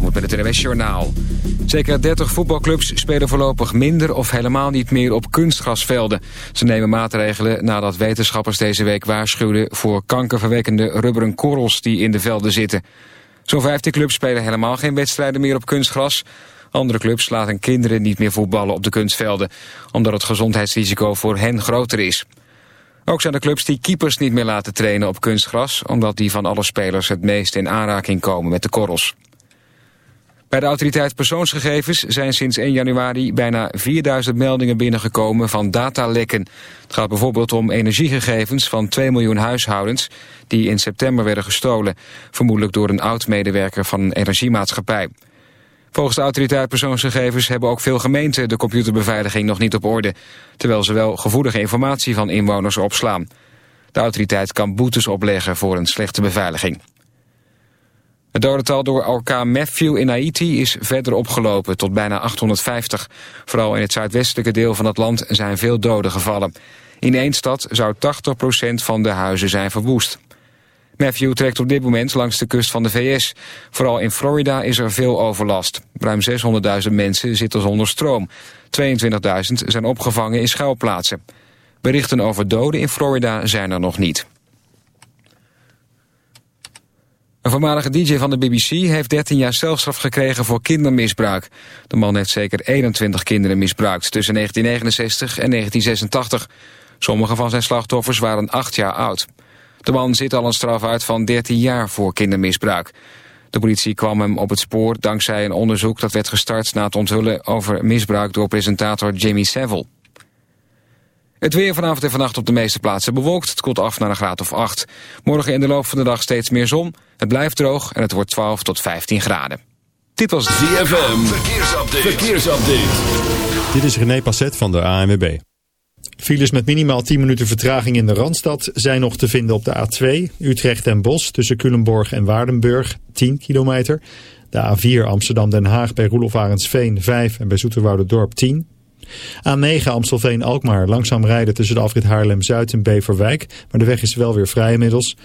moet met het NWS Journaal. Zeker 30 voetbalclubs spelen voorlopig minder of helemaal niet meer op kunstgrasvelden. Ze nemen maatregelen nadat wetenschappers deze week waarschuwden... voor kankerverwekkende rubberen korrels die in de velden zitten. Zo'n 15 clubs spelen helemaal geen wedstrijden meer op kunstgras. Andere clubs laten kinderen niet meer voetballen op de kunstvelden... omdat het gezondheidsrisico voor hen groter is. Ook zijn er clubs die keepers niet meer laten trainen op kunstgras... omdat die van alle spelers het meest in aanraking komen met de korrels. Bij de autoriteit persoonsgegevens zijn sinds 1 januari bijna 4000 meldingen binnengekomen van datalekken. Het gaat bijvoorbeeld om energiegegevens van 2 miljoen huishoudens die in september werden gestolen, vermoedelijk door een oud-medewerker van een energiemaatschappij. Volgens de autoriteit persoonsgegevens hebben ook veel gemeenten de computerbeveiliging nog niet op orde, terwijl ze wel gevoelige informatie van inwoners opslaan. De autoriteit kan boetes opleggen voor een slechte beveiliging. Het dodental door orkaan Matthew in Haiti is verder opgelopen tot bijna 850. Vooral in het zuidwestelijke deel van het land zijn veel doden gevallen. In één stad zou 80% van de huizen zijn verwoest. Matthew trekt op dit moment langs de kust van de VS. Vooral in Florida is er veel overlast. Ruim 600.000 mensen zitten zonder stroom. 22.000 zijn opgevangen in schuilplaatsen. Berichten over doden in Florida zijn er nog niet. Een voormalige DJ van de BBC heeft 13 jaar celstraf gekregen voor kindermisbruik. De man heeft zeker 21 kinderen misbruikt tussen 1969 en 1986. Sommige van zijn slachtoffers waren 8 jaar oud. De man zit al een straf uit van 13 jaar voor kindermisbruik. De politie kwam hem op het spoor dankzij een onderzoek dat werd gestart na het onthullen over misbruik door presentator Jimmy Savile. Het weer vanavond en vannacht op de meeste plaatsen bewolkt. Het koelt af naar een graad of 8. Morgen in de loop van de dag steeds meer zon. Het blijft droog en het wordt 12 tot 15 graden. Dit was ZFM. Verkeersupdate. Verkeersupdate. Dit is René Passet van de ANWB. Files met minimaal 10 minuten vertraging in de Randstad zijn nog te vinden op de A2. Utrecht en Bos tussen Culemborg en Waardenburg 10 kilometer. De A4 Amsterdam-Den Haag bij Roelof Arendsveen 5 en bij Dorp 10. A9 Amstelveen-Alkmaar langzaam rijden tussen de afrit Haarlem-Zuid en Beverwijk. Maar de weg is wel weer vrij inmiddels.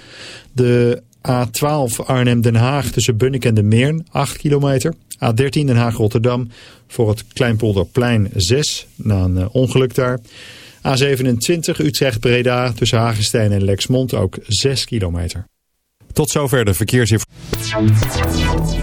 De A12 Arnhem-Den Haag tussen Bunnik en de Meern 8 kilometer. A13 Den Haag-Rotterdam voor het Kleinpolderplein 6 na een eh, ongeluk daar. A27 Utrecht-Breda tussen Hagestein en Lexmond ook 6 kilometer. Tot zover de verkeersinformatie.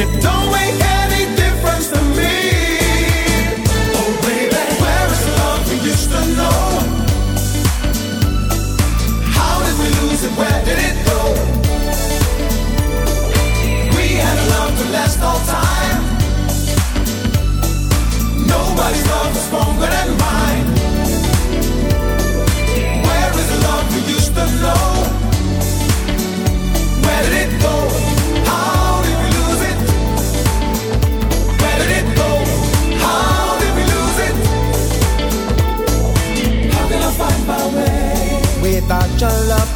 It don't make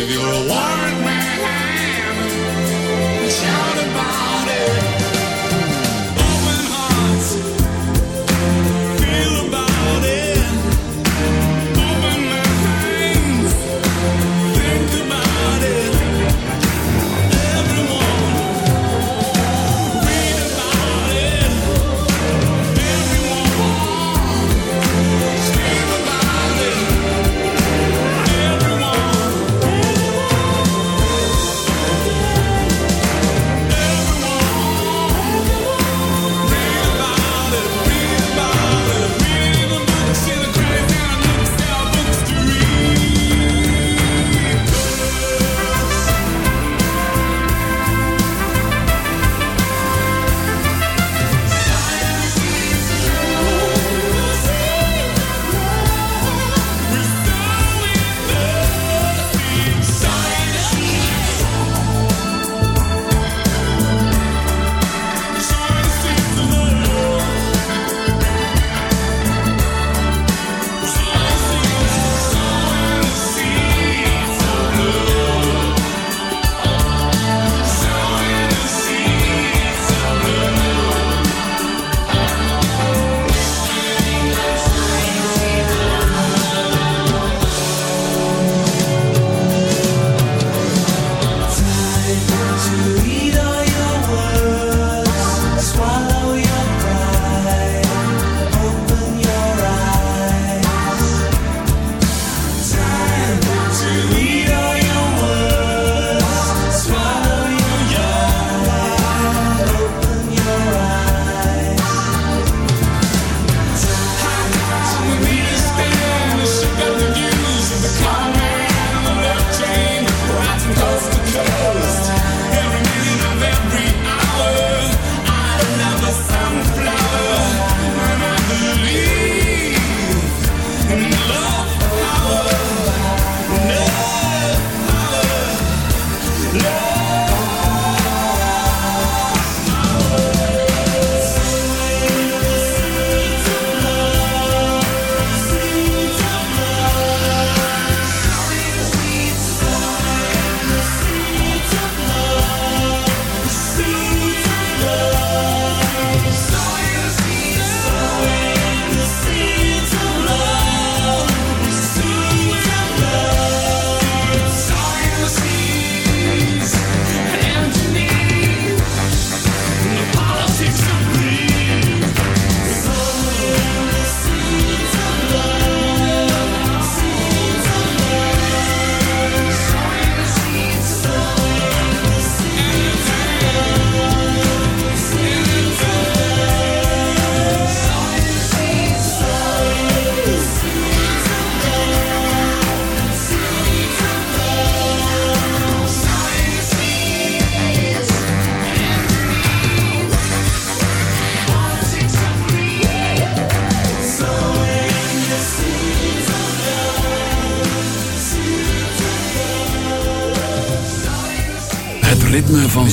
If you're a one man, shout about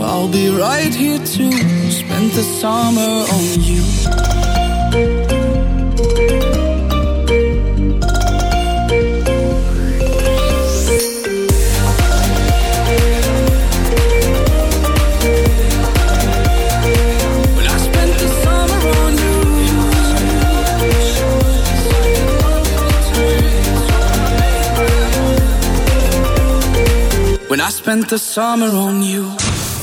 I'll be right here too. Spent the summer on you. When I spent the summer on you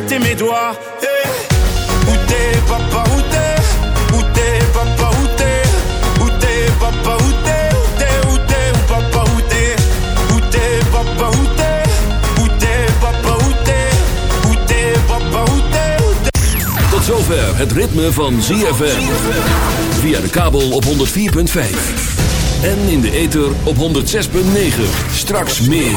compté mes doigts. Eh, Où t'es papa, où t'es Où t'es papa, où t'es Où t'es papa, où t'es Où t'es, où t'es, où papa, où t'es Où t'es papa, où t'es Où t'es papa, où t'es Où t'es papa, où t'es Où t'es Tot zover het ritme van ZFM. Via de kabel op 104.5. En in de ether op 106.9. Straks meer.